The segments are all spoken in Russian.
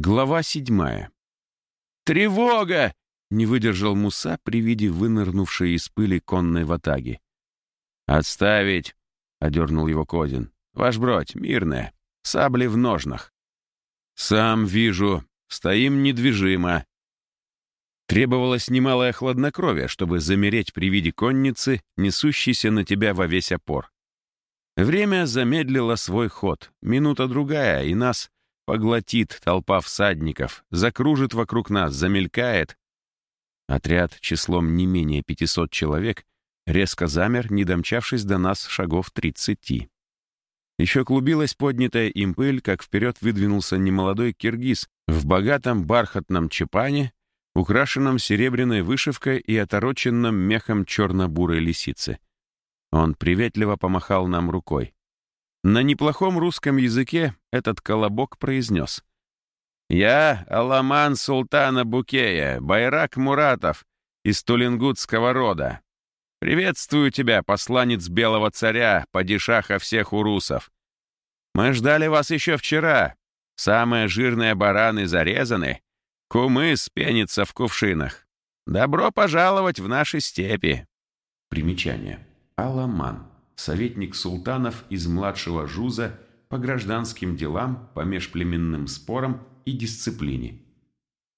Глава седьмая. «Тревога!» — не выдержал Муса при виде вынырнувшей из пыли конной ватаги. «Отставить!» — одернул его Козин. «Ваш бродь, мирная, сабли в ножнах». «Сам вижу, стоим недвижимо». Требовалось немалое хладнокровие, чтобы замереть при виде конницы, несущейся на тебя во весь опор. Время замедлило свой ход, минута-другая, и нас Поглотит толпа всадников, закружит вокруг нас, замелькает. Отряд числом не менее 500 человек резко замер, не домчавшись до нас шагов 30. Еще клубилась поднятая им пыль, как вперед выдвинулся немолодой киргиз в богатом бархатном чепане, украшенном серебряной вышивкой и отороченном мехом черно-бурой лисицы. Он приветливо помахал нам рукой. На неплохом русском языке этот колобок произнес. «Я Аламан Султана Букея, Байрак Муратов из Тулингутского рода. Приветствую тебя, посланец Белого Царя, падишаха всех урусов. Мы ждали вас еще вчера. Самые жирные бараны зарезаны, кумы спенятся в кувшинах. Добро пожаловать в наши степи». Примечание. Аламан советник султанов из младшего жуза по гражданским делам, по межплеменным спорам и дисциплине.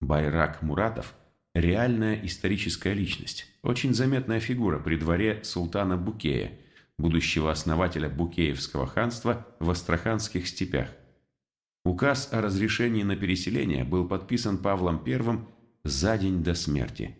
Байрак Муратов – реальная историческая личность, очень заметная фигура при дворе султана Букея, будущего основателя Букеевского ханства в Астраханских степях. Указ о разрешении на переселение был подписан Павлом I за день до смерти –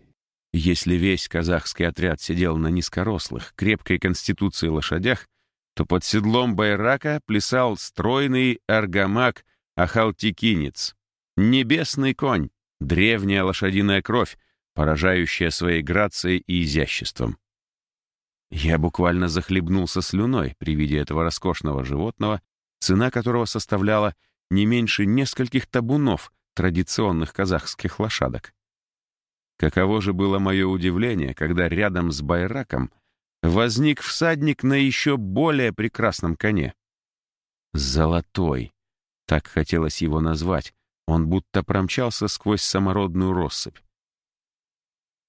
если весь казахский отряд сидел на низкорослых, крепкой конституции лошадях, то под седлом байрака плясал стройный аргамак Ахалтикинец. Небесный конь, древняя лошадиная кровь, поражающая своей грацией и изяществом. Я буквально захлебнулся слюной при виде этого роскошного животного, цена которого составляла не меньше нескольких табунов традиционных казахских лошадок. Каково же было мое удивление, когда рядом с Байраком возник всадник на еще более прекрасном коне. Золотой. Так хотелось его назвать. Он будто промчался сквозь самородную россыпь.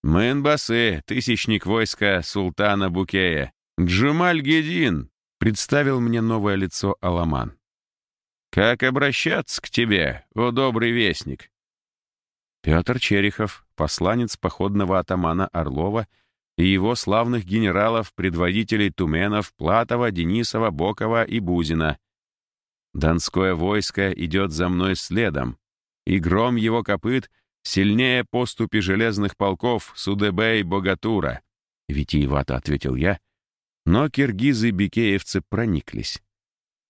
«Мэнбасы, тысячник войска султана Букея, Джумаль-Гедин», представил мне новое лицо Аламан. «Как обращаться к тебе, о добрый вестник?» Петр Черехов, посланец походного атамана Орлова и его славных генералов, предводителей Туменов, Платова, Денисова, Бокова и Бузина. Донское войско идет за мной следом, и гром его копыт сильнее поступи железных полков Судебе и Богатура, — витиевато ответил я, но киргизы-бикеевцы прониклись.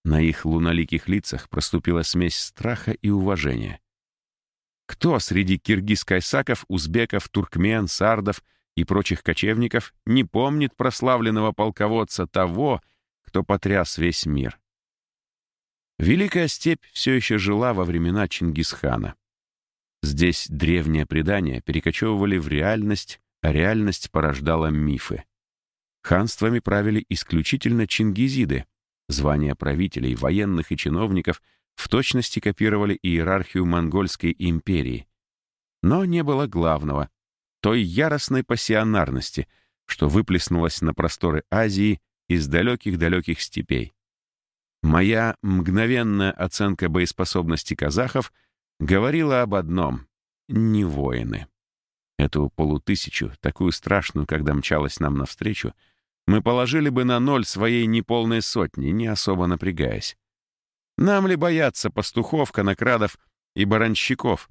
На их луноликих лицах проступила смесь страха и уважения. Кто среди киргиз-кайсаков, узбеков, туркмен, сардов и прочих кочевников не помнит прославленного полководца того, кто потряс весь мир? Великая степь все еще жила во времена Чингисхана. Здесь древние предания перекочевывали в реальность, а реальность порождала мифы. Ханствами правили исключительно чингизиды. Звания правителей, военных и чиновников в точности копировали иерархию монгольской империи. Но не было главного — той яростной пассионарности, что выплеснулась на просторы Азии из далеких-далеких степей. Моя мгновенная оценка боеспособности казахов говорила об одном — не воины. Эту полутысячу, такую страшную, когда мчалась нам навстречу, мы положили бы на ноль своей неполной сотни, не особо напрягаясь. Нам ли бояться пастухов, конокрадов и баранщиков,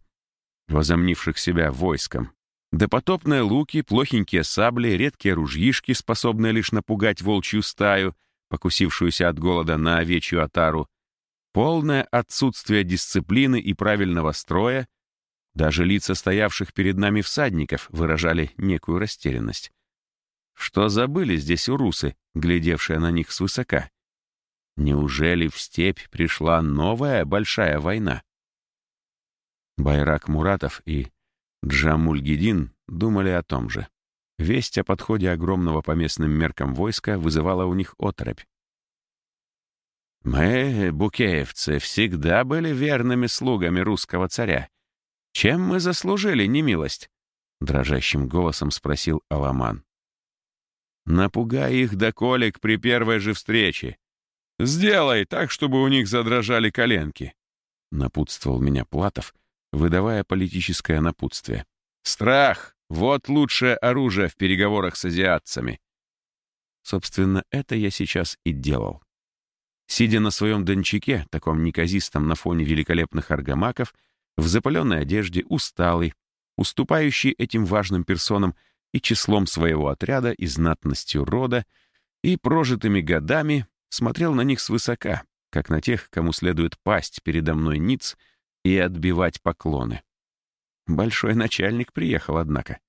возомнивших себя войском? Допотопные луки, плохенькие сабли, редкие ружьишки, способные лишь напугать волчью стаю, покусившуюся от голода на овечью отару, полное отсутствие дисциплины и правильного строя, даже лица стоявших перед нами всадников выражали некую растерянность. Что забыли здесь урусы, глядевшие на них свысока? Неужели в степь пришла новая большая война? Байрак Муратов и Джамульгидин думали о том же. Весть о подходе огромного по местным меркам войска вызывала у них оторопь. Мы, букеевцы, всегда были верными слугами русского царя. Чем мы заслужили немилость? Дрожащим голосом спросил Аламан. Напугай их до колик при первой же встрече. Сделай так, чтобы у них задрожали коленки. Напутствовал меня Платов, выдавая политическое напутствие. Страх — вот лучшее оружие в переговорах с азиатцами. Собственно, это я сейчас и делал. Сидя на своем дончаке, таком неказистом на фоне великолепных аргамаков, в запаленной одежде, усталый, уступающий этим важным персонам и числом своего отряда, и знатностью рода, и прожитыми годами, смотрел на них свысока, как на тех, кому следует пасть передо мной ниц и отбивать поклоны. Большой начальник приехал, однако.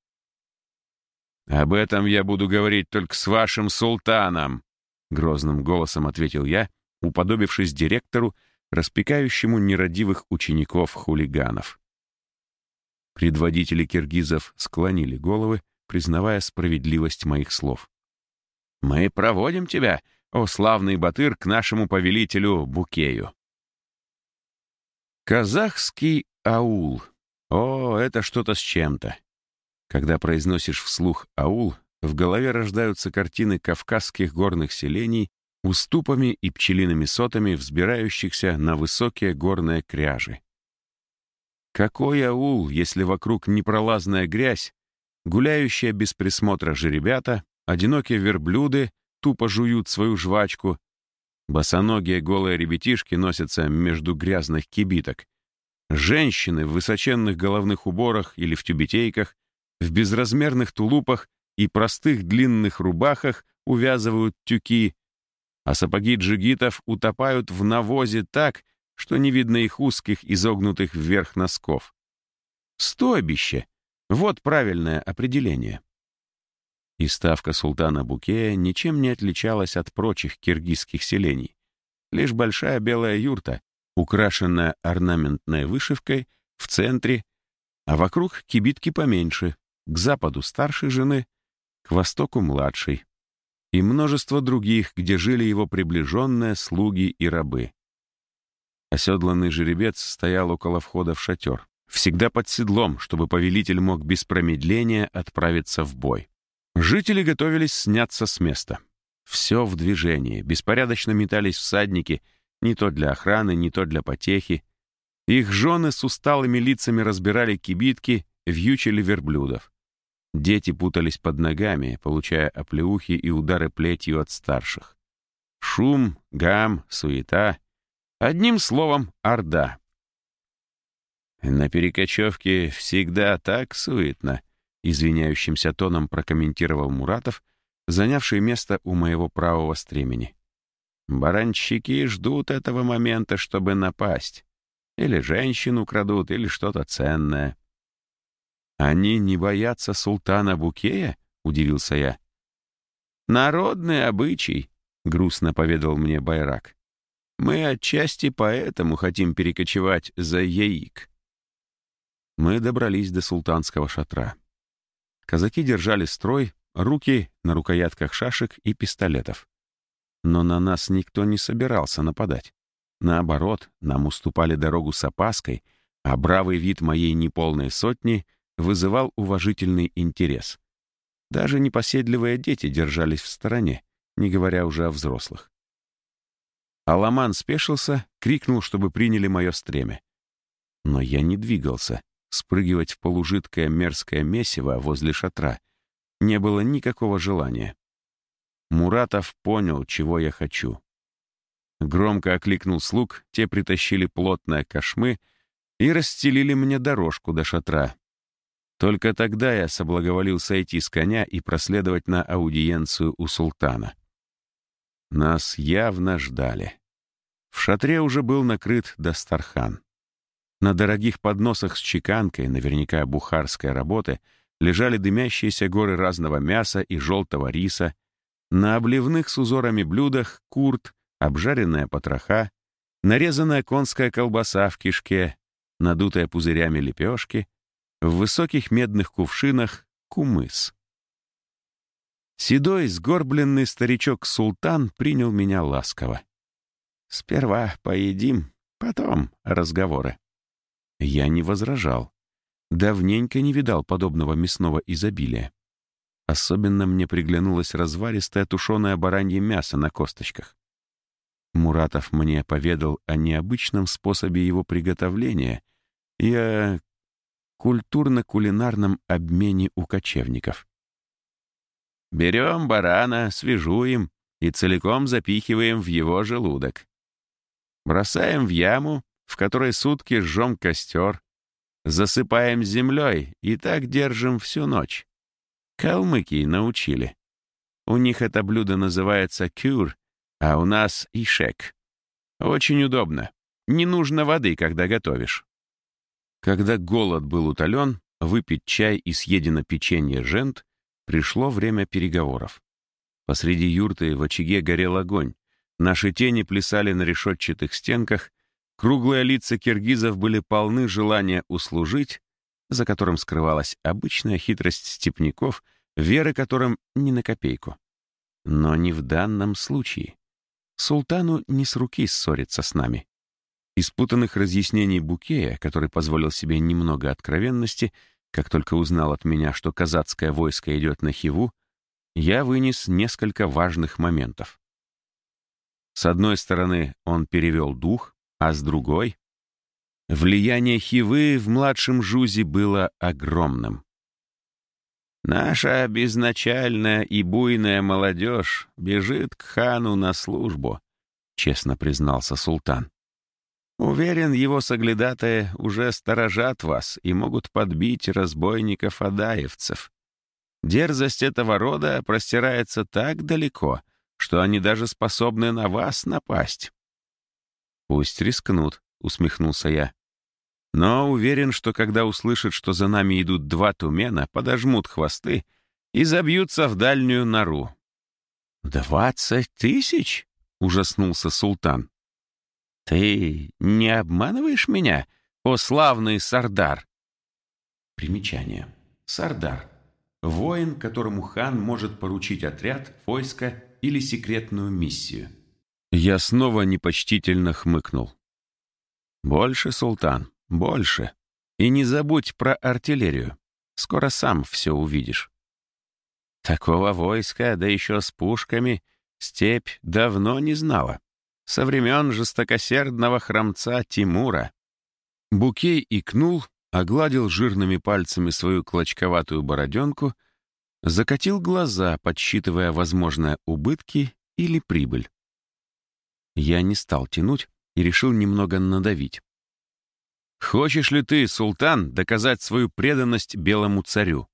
«Об этом я буду говорить только с вашим султаном», — грозным голосом ответил я, — уподобившись директору, распекающему нерадивых учеников-хулиганов. Предводители киргизов склонили головы, признавая справедливость моих слов. «Мы проводим тебя, о славный батыр, к нашему повелителю Букею». Казахский аул. О, это что-то с чем-то. Когда произносишь вслух «аул», в голове рождаются картины кавказских горных селений уступами и пчелиными сотами, взбирающихся на высокие горные кряжи. Какой аул, если вокруг непролазная грязь, гуляющие без присмотра жеребята, одинокие верблюды тупо жуют свою жвачку, босоногие голые ребятишки носятся между грязных кибиток, женщины в высоченных головных уборах или в тюбетейках, в безразмерных тулупах и простых длинных рубахах увязывают тюки, а сапоги джигитов утопают в навозе так, что не видно их узких, изогнутых вверх носков. Стойбище — вот правильное определение. И ставка султана Букея ничем не отличалась от прочих киргизских селений. Лишь большая белая юрта, украшенная орнаментной вышивкой, в центре, а вокруг кибитки поменьше, к западу старшей жены, к востоку младшей и множество других, где жили его приближенные слуги и рабы. Оседланный жеребец стоял около входа в шатер, всегда под седлом, чтобы повелитель мог без промедления отправиться в бой. Жители готовились сняться с места. Все в движении, беспорядочно метались всадники, не то для охраны, не то для потехи. Их жены с усталыми лицами разбирали кибитки, вьючили верблюдов. Дети путались под ногами, получая оплеухи и удары плетью от старших. Шум, гам, суета. Одним словом, орда. На перекочевке всегда так суетно, извиняющимся тоном прокомментировал Муратов, занявший место у моего правого стремени. Баранщики ждут этого момента, чтобы напасть. Или женщину крадут, или что-то ценное. «Они не боятся султана Букея?» — удивился я. «Народный обычай», — грустно поведал мне Байрак. «Мы отчасти поэтому хотим перекочевать за Яик». Мы добрались до султанского шатра. Казаки держали строй, руки на рукоятках шашек и пистолетов. Но на нас никто не собирался нападать. Наоборот, нам уступали дорогу с опаской, а бравый вид моей неполной сотни — вызывал уважительный интерес. Даже непоседливые дети держались в стороне, не говоря уже о взрослых. Аламан спешился, крикнул, чтобы приняли мое стремя. Но я не двигался. Спрыгивать в полужидкое мерзкое месиво возле шатра не было никакого желания. Муратов понял, чего я хочу. Громко окликнул слуг, те притащили плотное кошмы и расстелили мне дорожку до шатра, только тогда я соблаговолил сойти с коня и проследовать на аудиенцию у султана. Нас явно ждали. В шатре уже был накрыт Дастархан. На дорогих подносах с чеканкой, наверняка бухарской работы, лежали дымящиеся горы разного мяса и желтого риса, на обливных с узорами блюдах курт, обжаренная потроха, нарезанная конская колбаса в кишке, надутая пузырями лепешки, в высоких медных кувшинах кумыс. Седой, сгорбленный старичок-султан принял меня ласково. Сперва поедим, потом разговоры». Я не возражал. Давненько не видал подобного мясного изобилия. Особенно мне приглянулось разваристое тушеное баранье мясо на косточках. Муратов мне поведал о необычном способе его приготовления и о культурно-кулинарном обмене у кочевников. Берем барана, свежуем и целиком запихиваем в его желудок. Бросаем в яму, в которой сутки жжем костер, засыпаем землей и так держим всю ночь. Калмыки научили. У них это блюдо называется кюр, а у нас ишек. Очень удобно. Не нужно воды, когда готовишь. Когда голод был утолен, выпить чай и съедено печенье жент, пришло время переговоров. Посреди юрты в очаге горел огонь. Наши тени плясали на решетчатых стенках, круглые лица киргизов были полны желания услужить, за которым скрывалась обычная хитрость степняков, веры которым ни на копейку. Но не в данном случае. Султану не с руки ссориться с нами. Из путанных разъяснений Букея, который позволил себе немного откровенности, как только узнал от меня, что казацкое войско идет на Хиву, я вынес несколько важных моментов. С одной стороны, он перевел дух, а с другой — влияние Хивы в младшем Жузе было огромным. Наша безначальная и буйная молодежь бежит к хану на службу, честно признался султан. Уверен, его соглядатые уже сторожат вас и могут подбить разбойников-адаевцев. Дерзость этого рода простирается так далеко, что они даже способны на вас напасть. «Пусть рискнут», — усмехнулся я. Но уверен, что когда услышат, что за нами идут два тумена, подожмут хвосты и забьются в дальнюю нору. «Двадцать тысяч?» — ужаснулся султан. «Ты не обманываешь меня, о славный Сардар?» Примечание. Сардар. Воин, которому хан может поручить отряд, войско или секретную миссию. Я снова непочтительно хмыкнул. «Больше, султан, больше. И не забудь про артиллерию. Скоро сам все увидишь. Такого войска, да еще с пушками, степь давно не знала. Со времен жестокосердного храмца Тимура. Букей икнул, огладил жирными пальцами свою клочковатую бороденку, закатил глаза, подсчитывая возможные убытки или прибыль. Я не стал тянуть и решил немного надавить. Хочешь ли ты, султан, доказать свою преданность белому царю?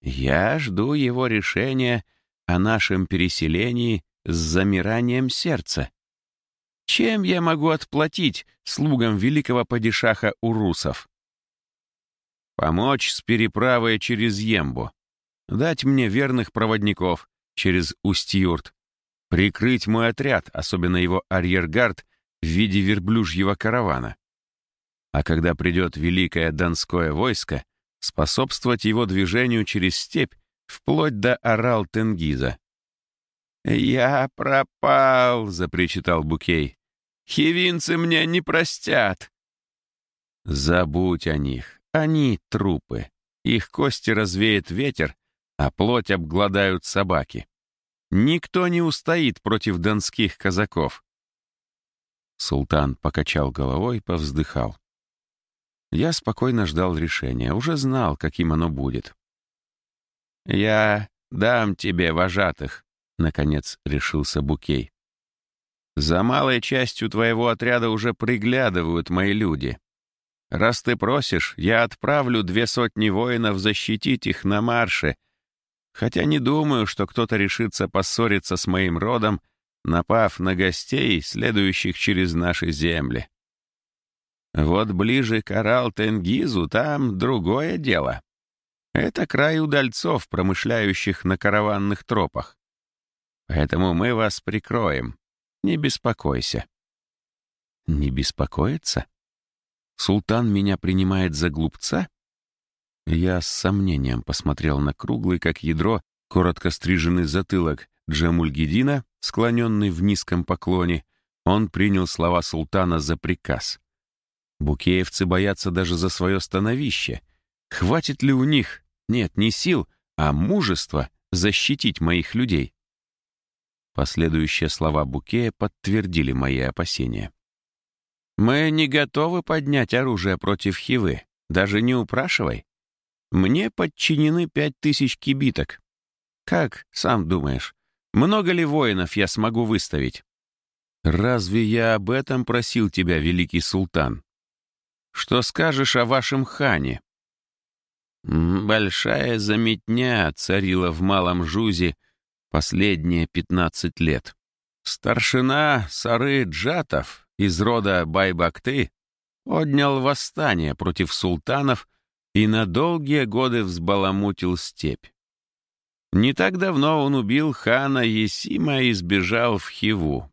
Я жду его решения о нашем переселении с замиранием сердца. Чем я могу отплатить слугам великого падишаха урусов? Помочь с переправой через Ембу, дать мне верных проводников через Устьюрт, прикрыть мой отряд, особенно его арьергард, в виде верблюжьего каравана а когда придет великое донское войско, способствовать его движению через степь вплоть до Орал-Тенгиза. «Я пропал!» — запричитал Букей. «Хивинцы мне не простят!» «Забудь о них. Они — трупы. Их кости развеет ветер, а плоть обгладают собаки. Никто не устоит против донских казаков». Султан покачал головой, повздыхал. Я спокойно ждал решения, уже знал, каким оно будет. «Я дам тебе вожатых», — наконец решился Букей. «За малой частью твоего отряда уже приглядывают мои люди. Раз ты просишь, я отправлю две сотни воинов защитить их на марше, хотя не думаю, что кто-то решится поссориться с моим родом, напав на гостей, следующих через наши земли. Вот ближе к Орал-Тенгизу там другое дело. Это край удальцов, промышляющих на караванных тропах. Поэтому мы вас прикроем. Не беспокойся. Не беспокоиться? Султан меня принимает за глупца? Я с сомнением посмотрел на круглый, как ядро, коротко стриженный затылок Джамульгидина, склоненный в низком поклоне, Он принял слова султана за приказ. Букеевцы боятся даже за свое становище. Хватит ли у них, нет, не сил, а мужества защитить моих людей? Последующие слова Букея подтвердили мои опасения. «Мы не готовы поднять оружие против Хивы, даже не упрашивай. Мне подчинены пять тысяч кибиток. Как, сам думаешь, много ли воинов я смогу выставить? Разве я об этом просил тебя, великий султан? Что скажешь о вашем хане? Большая заметня царила в Малом Жузе последние пятнадцать лет. Старшина Сары Джатов из рода Байбакты поднял восстание против султанов и на долгие годы взбаламутил степь. Не так давно он убил хана Есима и сбежал в Хиву.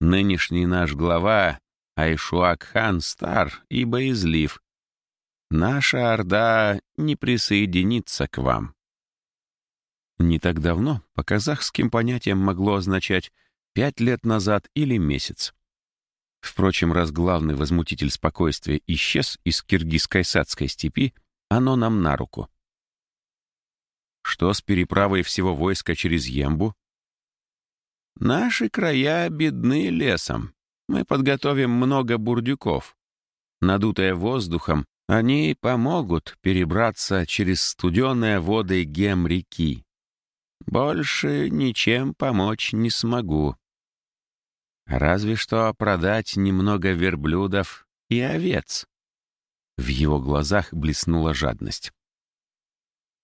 Нынешний наш глава Айшуак-хан стар и боязлив. Наша орда не присоединится к вам. Не так давно по казахским понятиям могло означать пять лет назад или месяц. Впрочем, раз главный возмутитель спокойствия исчез из киргиз-кайсадской степи, оно нам на руку. Что с переправой всего войска через Ембу? Наши края бедны лесом. Мы подготовим много бурдюков. Надутые воздухом, они помогут перебраться через студеные воды Гем-реки. Больше ничем помочь не смогу. Разве что продать немного верблюдов и овец. В его глазах блеснула жадность.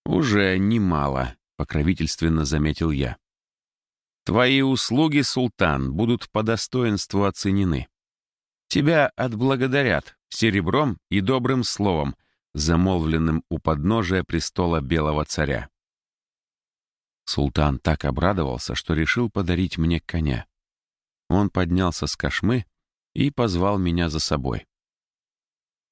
«Уже немало», — покровительственно заметил я. «Твои услуги, султан, будут по достоинству оценены. Тебя отблагодарят серебром и добрым словом, замолвленным у подножия престола белого царя». Султан так обрадовался, что решил подарить мне коня. Он поднялся с кошмы и позвал меня за собой.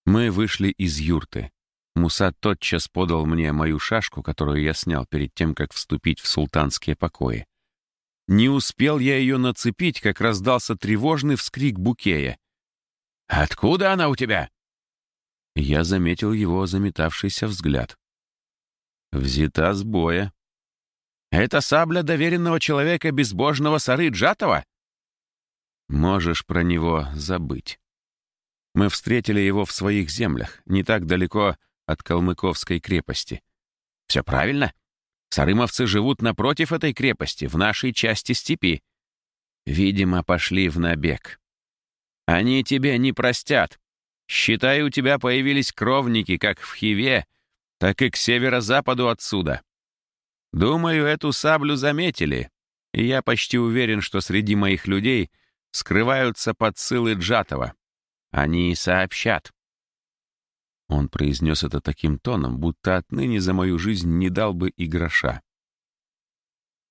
Мы вышли из юрты. Муса тотчас подал мне мою шашку, которую я снял перед тем, как вступить в султанские покои. Не успел я ее нацепить, как раздался тревожный вскрик Букея. «Откуда она у тебя?» Я заметил его заметавшийся взгляд. «Взята с боя». «Это сабля доверенного человека безбожного Сары Джатова?» «Можешь про него забыть». Мы встретили его в своих землях, не так далеко от Калмыковской крепости. Все правильно. Сарымовцы живут напротив этой крепости, в нашей части степи. Видимо, пошли в набег. Они тебе не простят. Считай, у тебя появились кровники как в Хиве, так и к северо-западу отсюда. Думаю, эту саблю заметили, и я почти уверен, что среди моих людей скрываются подсылы Джатова. Они сообщат. Он произнес это таким тоном, будто отныне за мою жизнь не дал бы и гроша.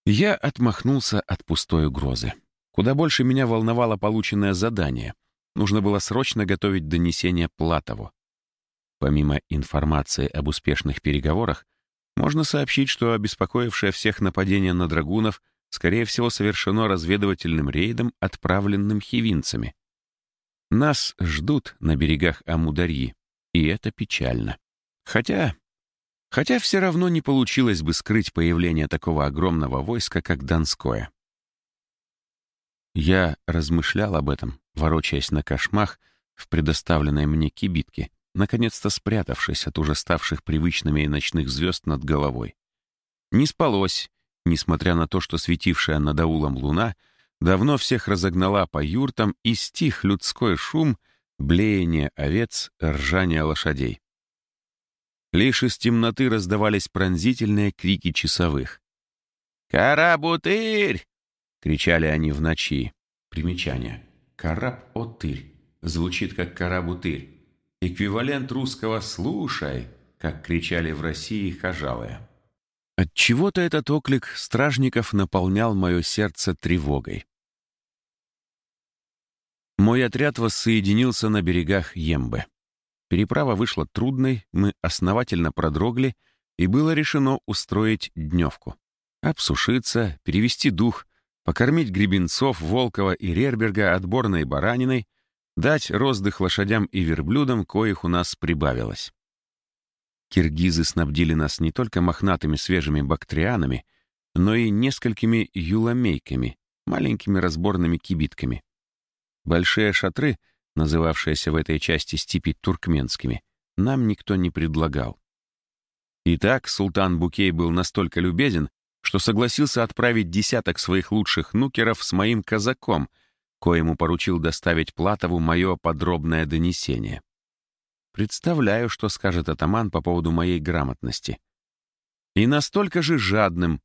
Я отмахнулся от пустой угрозы. Куда больше меня волновало полученное задание. Нужно было срочно готовить донесение Платову. Помимо информации об успешных переговорах, можно сообщить, что обеспокоившее всех нападение на драгунов, скорее всего, совершено разведывательным рейдом, отправленным хивинцами. Нас ждут на берегах Амударьи, и это печально. Хотя... Хотя все равно не получилось бы скрыть появление такого огромного войска, как Донское. Я размышлял об этом, ворочаясь на кошмах в предоставленной мне кибитке, наконец-то спрятавшись от уже ставших привычными ночных звезд над головой. Не спалось, несмотря на то, что светившая над аулом луна давно всех разогнала по юртам и стих людской шум — блеяние овец, ржание лошадей. Лишь из темноты раздавались пронзительные крики часовых. «Карабутырь!» — кричали они в ночи. Примечание. «Караб-отырь» звучит как «карабутырь». Эквивалент русского «слушай», как кричали в России хожалые. Отчего-то этот оклик стражников наполнял мое сердце тревогой. Мой отряд воссоединился на берегах Ембы. Переправа вышла трудной, мы основательно продрогли, и было решено устроить дневку. Обсушиться, перевести дух, покормить гребенцов, Волкова и Рерберга отборной бараниной, дать роздых лошадям и верблюдам, коих у нас прибавилось. Киргизы снабдили нас не только мохнатыми свежими бактрианами, но и несколькими юламейками, маленькими разборными кибитками. Большие шатры, называвшиеся в этой части степи туркменскими, нам никто не предлагал. Итак, султан Букей был настолько любезен, что согласился отправить десяток своих лучших нукеров с моим казаком, коему поручил доставить Платову мое подробное донесение. Представляю, что скажет атаман по поводу моей грамотности. И настолько же жадным.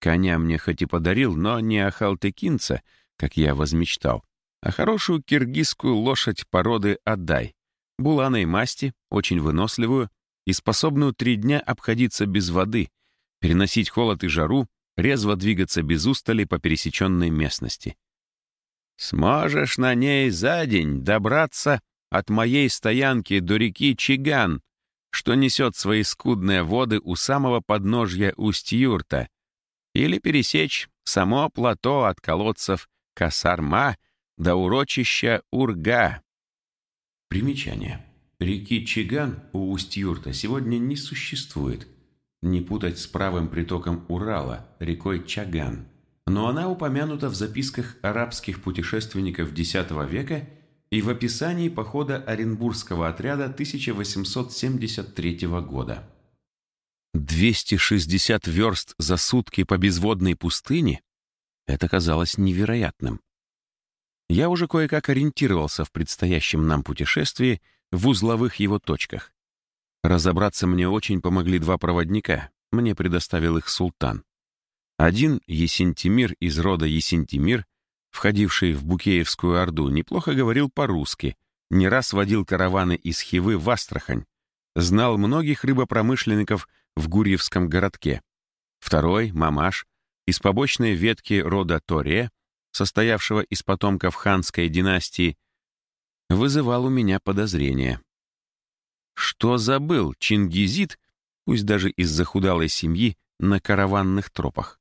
Коня мне хоть и подарил, но не ахалтыкинца, как я возмечтал, а хорошую киргизскую лошадь породы Адай, буланой масти, очень выносливую и способную три дня обходиться без воды, переносить холод и жару, резво двигаться без устали по пересеченной местности. «Сможешь на ней за день добраться от моей стоянки до реки Чиган, что несет свои скудные воды у самого подножья Усть-Юрта, или пересечь само плато от колодцев Касарма до урочища Урга». Примечание. Реки Чиган у Усть-Юрта сегодня не существует — не путать с правым притоком Урала, рекой Чаган. Но она упомянута в записках арабских путешественников X века и в описании похода Оренбургского отряда 1873 года. 260 верст за сутки по безводной пустыне? Это казалось невероятным. Я уже кое-как ориентировался в предстоящем нам путешествии в узловых его точках. Разобраться мне очень помогли два проводника. Мне предоставил их султан. Один, Есентимир из рода Есентимир, входивший в Букеевскую Орду, неплохо говорил по-русски, не раз водил караваны из Хивы в Астрахань, знал многих рыбопромышленников в Гурьевском городке. Второй, Мамаш, из побочной ветки рода Торе, состоявшего из потомков ханской династии, вызывал у меня подозрения. Что забыл чингизит, пусть даже из захудалой семьи, на караванных тропах?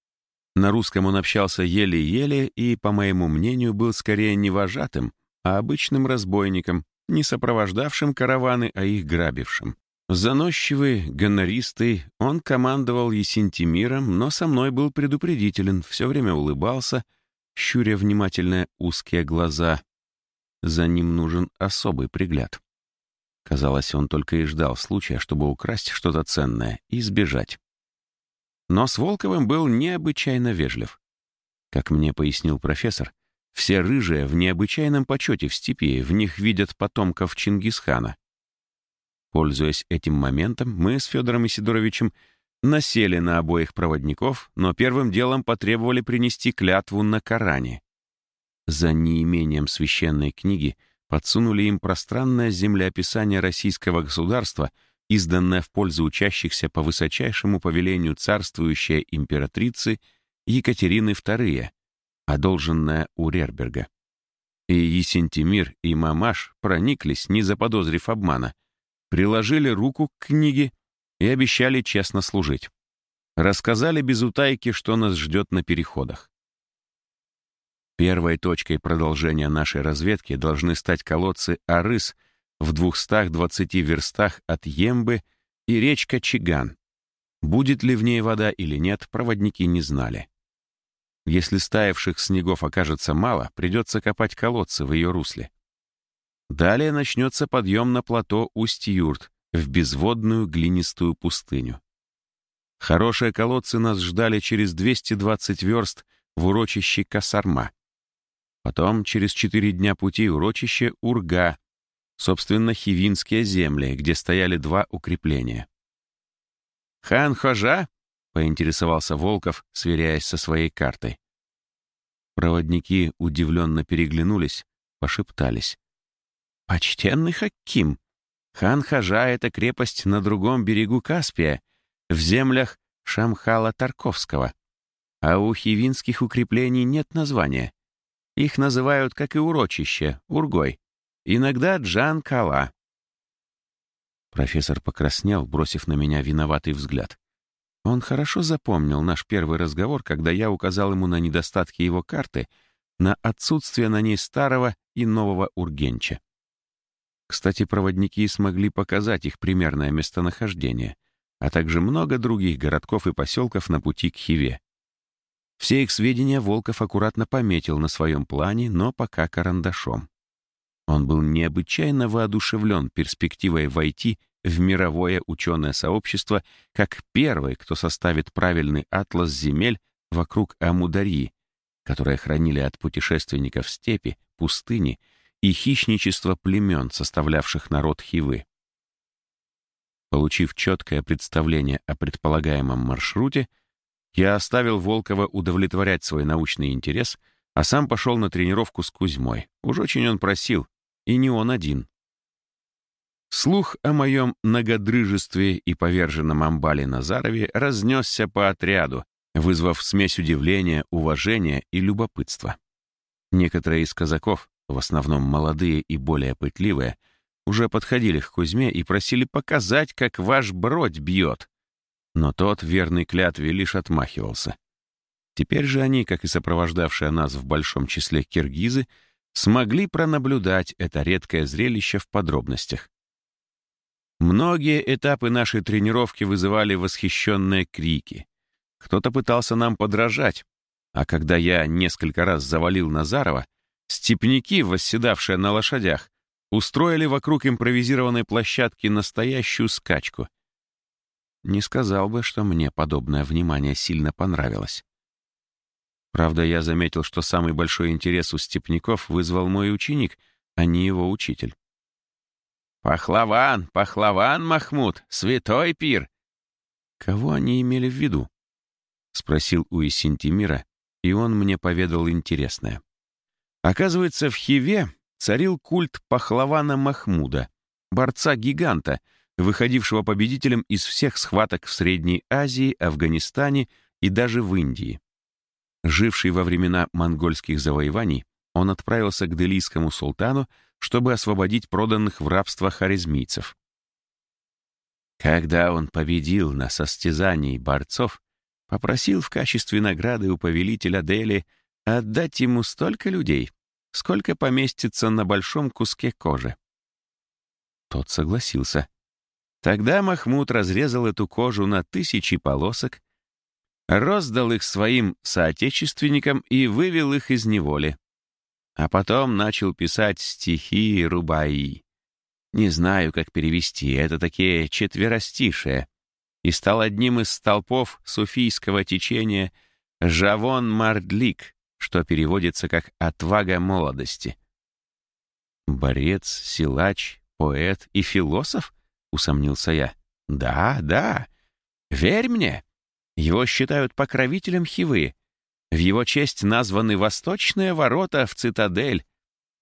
На русском он общался еле-еле и, по моему мнению, был скорее не вожатым, а обычным разбойником, не сопровождавшим караваны, а их грабившим. Заносчивый, гонористый, он командовал Есентимиром, но со мной был предупредителен, все время улыбался, щуря внимательно узкие глаза. За ним нужен особый пригляд. Казалось, он только и ждал случая, чтобы украсть что-то ценное и сбежать. Но с Волковым был необычайно вежлив. Как мне пояснил профессор, все рыжие в необычайном почете в степи, в них видят потомков Чингисхана. Пользуясь этим моментом, мы с Федором Исидоровичем насели на обоих проводников, но первым делом потребовали принести клятву на Коране. За неимением священной книги подсунули им пространное землеописание российского государства, изданное в пользу учащихся по высочайшему повелению царствующей императрицы Екатерины II, одолженное у Рерберга. И Есентимир, и Мамаш прониклись, не заподозрив обмана, приложили руку к книге и обещали честно служить. Рассказали без утайки, что нас ждет на переходах. Первой точкой продолжения нашей разведки должны стать колодцы Арыс в 220 верстах от Ембы и речка Чиган. Будет ли в ней вода или нет, проводники не знали. Если стаявших снегов окажется мало, придется копать колодцы в ее русле. Далее начнется подъем на плато Усть-Юрт в безводную глинистую пустыню. Хорошие колодцы нас ждали через 220 верст в урочище Касарма. Потом, через четыре дня пути, урочище Урга, собственно, Хивинские земли, где стояли два укрепления. «Хан Хожа?» — поинтересовался Волков, сверяясь со своей картой. Проводники удивленно переглянулись, пошептались. «Почтенный Хаким! Хан Хожа — это крепость на другом берегу Каспия, в землях Шамхала Тарковского. А у хивинских укреплений нет названия. Их называют, как и урочище, Ургой. Иногда Джан-Кала. Профессор покраснел, бросив на меня виноватый взгляд. Он хорошо запомнил наш первый разговор, когда я указал ему на недостатки его карты, на отсутствие на ней старого и нового Ургенча. Кстати, проводники смогли показать их примерное местонахождение, а также много других городков и поселков на пути к Хиве. Все их сведения Волков аккуратно пометил на своем плане, но пока карандашом. Он был необычайно воодушевлен перспективой войти в мировое ученое сообщество как первый, кто составит правильный атлас земель вокруг Амударьи, которые хранили от путешественников степи, пустыни и хищничества племен, составлявших народ Хивы. Получив четкое представление о предполагаемом маршруте, я оставил Волкова удовлетворять свой научный интерес, а сам пошел на тренировку с Кузьмой. Уж очень он просил, и не он один. Слух о моем многодрыжестве и поверженном амбале Назарове разнесся по отряду, вызвав смесь удивления, уважения и любопытства. Некоторые из казаков, в основном молодые и более пытливые, уже подходили к Кузьме и просили показать, как ваш бродь бьет. Но тот, верный клятве, лишь отмахивался. Теперь же они, как и сопровождавшие нас в большом числе киргизы, смогли пронаблюдать это редкое зрелище в подробностях. Многие этапы нашей тренировки вызывали восхищенные крики. Кто-то пытался нам подражать, а когда я несколько раз завалил Назарова, степняки, восседавшие на лошадях, устроили вокруг импровизированной площадки настоящую скачку. Не сказал бы, что мне подобное внимание сильно понравилось. Правда, я заметил, что самый большой интерес у степняков вызвал мой ученик, а не его учитель. «Пахлаван, пахлаван, Махмуд, святой пир!» Кого они имели в виду? Спросил у Исентимира, и он мне поведал интересное. Оказывается, в Хиве царил культ пахлавана Махмуда, борца-гиганта, выходившего победителем из всех схваток в Средней Азии, Афганистане и даже в Индии. Живший во времена монгольских завоеваний, он отправился к делийскому султану, чтобы освободить проданных в рабство харизмийцев. Когда он победил на состязании борцов, попросил в качестве награды у повелителя Дели отдать ему столько людей, сколько поместится на большом куске кожи. Тот согласился. Тогда Махмуд разрезал эту кожу на тысячи полосок, роздал их своим соотечественникам и вывел их из неволи. А потом начал писать стихи Рубаи. Не знаю, как перевести, это такие четверостишие. И стал одним из столпов суфийского течения Жавон Мардлик, что переводится как «отвага молодости». Борец, силач, поэт и философ? — усомнился я. «Да, да. Верь мне. Его считают покровителем Хивы. В его честь названы восточные ворота в цитадель,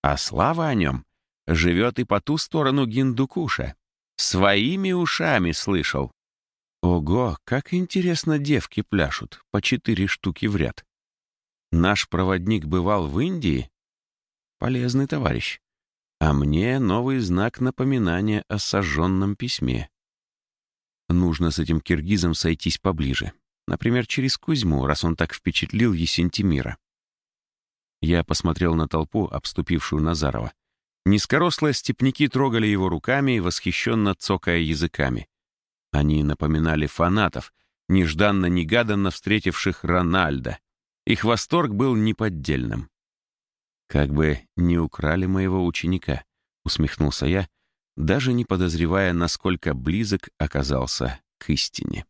а слава о нем живет и по ту сторону Гиндукуша. Своими ушами слышал. Ого, как интересно девки пляшут, по четыре штуки в ряд. Наш проводник бывал в Индии? Полезный товарищ. А мне новый знак напоминания о сожженном письме. Нужно с этим киргизом сойтись поближе. Например, через Кузьму, раз он так впечатлил Есентимира. Я посмотрел на толпу, обступившую Назарова. Низкорослые степняки трогали его руками, восхищенно цокая языками. Они напоминали фанатов, нежданно-негаданно встретивших Рональда. Их восторг был неподдельным. «Как бы не украли моего ученика», — усмехнулся я, даже не подозревая, насколько близок оказался к истине.